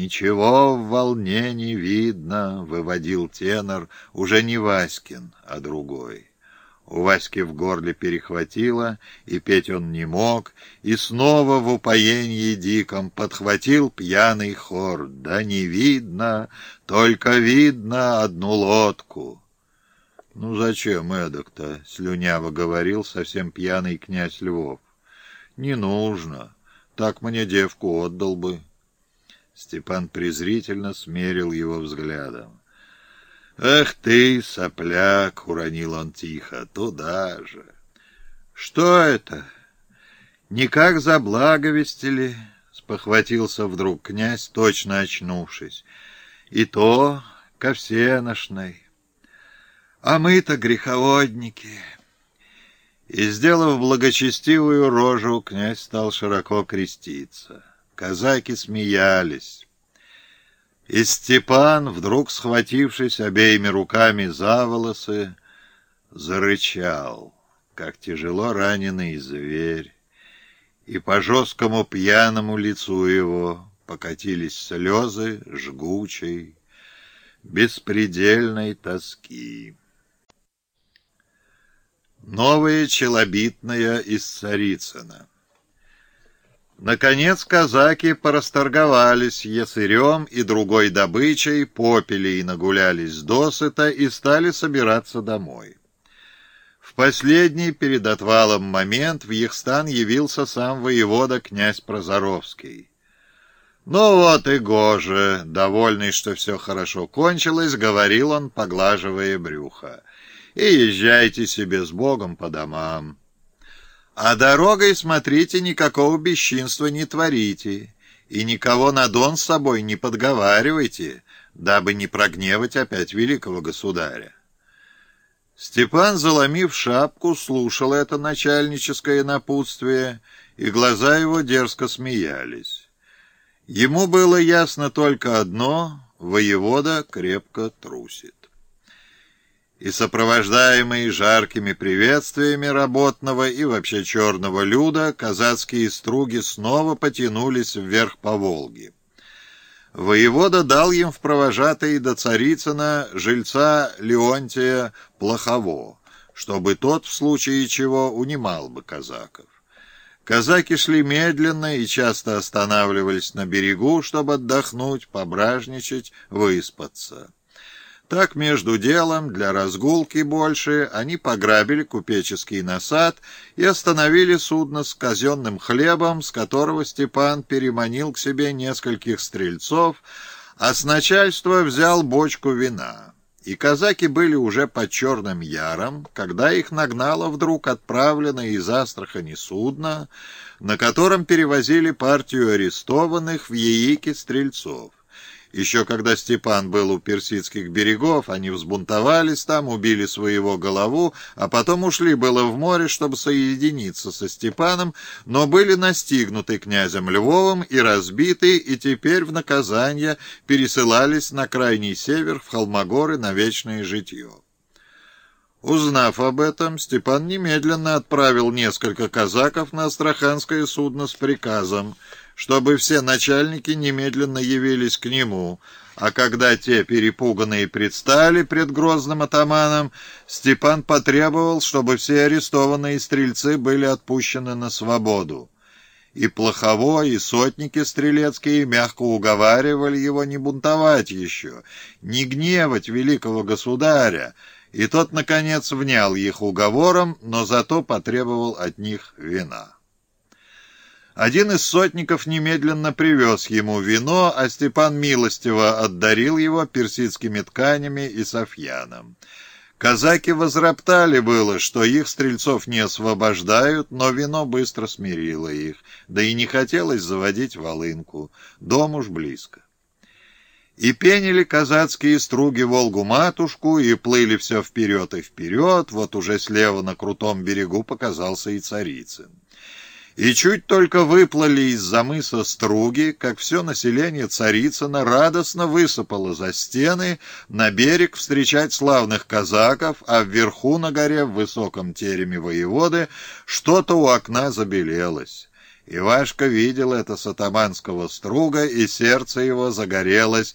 «Ничего в волне не видно», — выводил тенор, уже не Васькин, а другой. У Васьки в горле перехватило, и петь он не мог, и снова в упоении диком подхватил пьяный хор. Да не видно, только видно одну лодку. «Ну зачем эдак-то?» — слюняво говорил совсем пьяный князь Львов. «Не нужно. Так мне девку отдал бы». Степан презрительно смерил его взглядом. «Эх ты, сопляк!» — уронил он тихо. «Туда же!» «Что это? Никак заблаговестили?» — спохватился вдруг князь, точно очнувшись. «И то ко всеношной. А мы-то греховодники!» И, сделав благочестивую рожу, князь стал широко креститься. Казаки смеялись. И Степан, вдруг схватившись обеими руками за волосы, зарычал, как тяжело раненый зверь, и по жесткому пьяному лицу его покатились слезы жгучей, беспредельной тоски. Новое челобитное из Царицына Наконец казаки порасторговались ясырем и другой добычей, попили и нагулялись досыта и стали собираться домой. В последний перед отвалом момент в их стан явился сам воевода князь Прозоровский. «Ну вот и гоже!» — довольный, что все хорошо кончилось, говорил он, поглаживая брюхо. «И езжайте себе с Богом по домам». А дорогой, смотрите, никакого бесчинства не творите, и никого на дон с собой не подговаривайте, дабы не прогневать опять великого государя. Степан, заломив шапку, слушал это начальническое напутствие, и глаза его дерзко смеялись. Ему было ясно только одно — воевода крепко трусит и сопровождаемые жаркими приветствиями работного и вообще черного люда, казацкие струги снова потянулись вверх по Волге. Воевода дал им в провожатые до Царицына жильца Леонтия Плохово, чтобы тот в случае чего унимал бы казаков. Казаки шли медленно и часто останавливались на берегу, чтобы отдохнуть, пображничать, выспаться. Так, между делом, для разгулки больше, они пограбили купеческий насад и остановили судно с казенным хлебом, с которого Степан переманил к себе нескольких стрельцов, а с начальства взял бочку вина. И казаки были уже под Черным Яром, когда их нагнало вдруг отправленное из Астрахани судно, на котором перевозили партию арестованных в яике стрельцов. Еще когда Степан был у персидских берегов, они взбунтовались там, убили своего голову, а потом ушли было в море, чтобы соединиться со Степаном, но были настигнуты князем Львовым и разбиты, и теперь в наказание пересылались на крайний север в Холмогоры на вечное житье. Узнав об этом, Степан немедленно отправил несколько казаков на астраханское судно с приказом — чтобы все начальники немедленно явились к нему, а когда те, перепуганные, предстали пред грозным атаманом, Степан потребовал, чтобы все арестованные стрельцы были отпущены на свободу. И Плохово, и сотники стрелецкие мягко уговаривали его не бунтовать еще, не гневать великого государя, и тот, наконец, внял их уговором, но зато потребовал от них вина. Один из сотников немедленно привез ему вино, а Степан милостиво отдарил его персидскими тканями и софьяном. Казаки возроптали было, что их стрельцов не освобождают, но вино быстро смирило их, да и не хотелось заводить волынку, дом уж близко. И пенили казацкие струги Волгу-матушку, и плыли все вперед и вперед, вот уже слева на крутом берегу показался и Царицын. И чуть только выплыли из-за мыса Струги, как все население Царицына радостно высыпало за стены на берег встречать славных казаков, а вверху на горе, в высоком тереме воеводы, что-то у окна забелелось. Ивашка видел это с атаманского струга, и сердце его загорелось